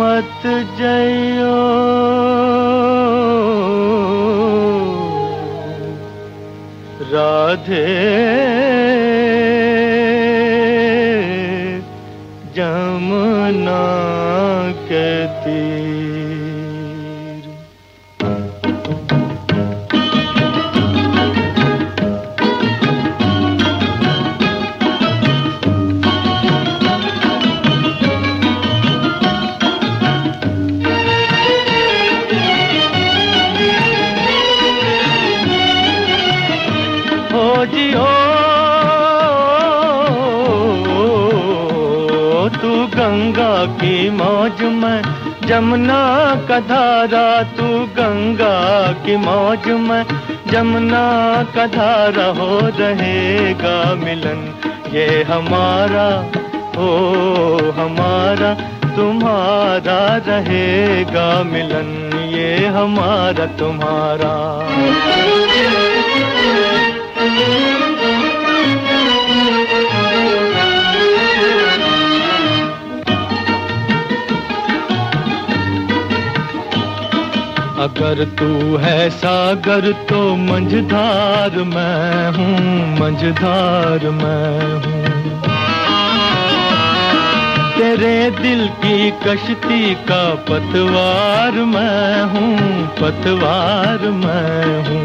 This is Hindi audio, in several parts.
मत राधे जमुना के गंगा की मौज में, जमुना का धारा, तू गंगा की मौज में, जमुना का धारा हो रहेगा मिलन। ये हमारा, हो हमारा, तुम्हारा रहेगा मिलन। ये हमारा, तुम्हारा। अगर तू है सागर तो मंझधार मैं हूँ, मंझधार मैं हूँ। तेरे दिल की कश्ती का पतवार मैं हूँ, पतवार मैं हूँ।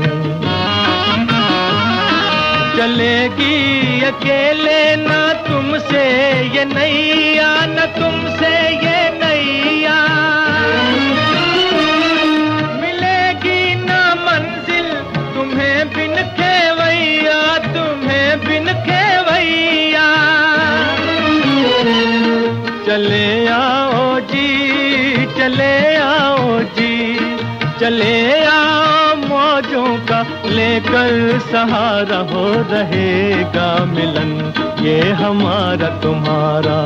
चलेगी अकेले ना तुमसे, ये नैया चले आओ जी, चले आओ, मौजों का लेकर सहारा हो रहेगा मिलन, ये हमारा तुम्हारा।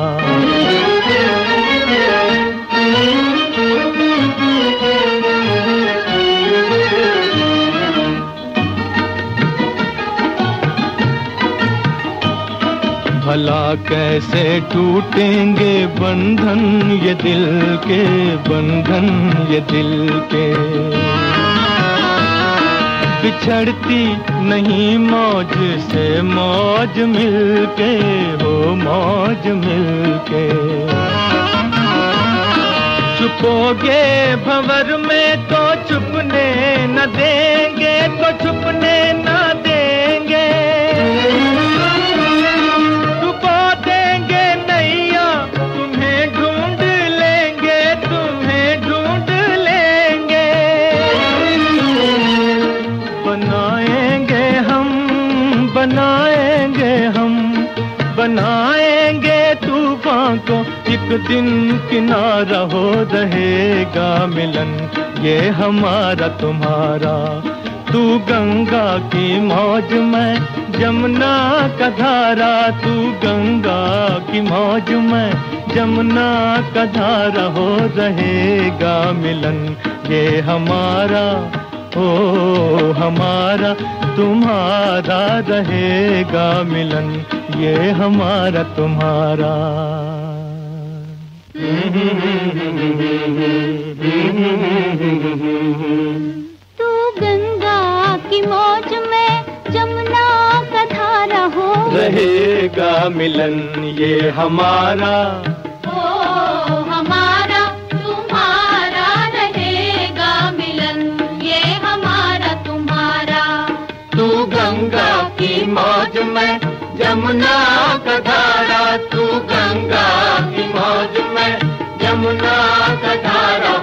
भला कैसे टूटेंगे बंधन ये दिल के, बंधन ये दिल के। बिछड़ती नहीं मौज से मौज मिलके, हो मौज मिलके। छुपोगे भंवर में तो छुपने न देंगे तो छुपने न देंगे बनाएँगे तूफ़ान को, एक दिन किनारा हो रहेगा मिलन। ये हमारा, तुम्हारा। तू गंगा की मौज में, जमुना का धारा। तू गंगा की मौज में, जमुना का धारा हो रहेगा मिलन। ये हमारा ओ हमारा तुम्हारा रहेगा मिलन ये हमारा तुम्हारा। तू गंगा की मौज में जमुना का धारा हो रहेगा मिलन ये हमारा। गंगा की मौज में जमुना का धारा, तू गंगा की मौज में जमुना का धारा।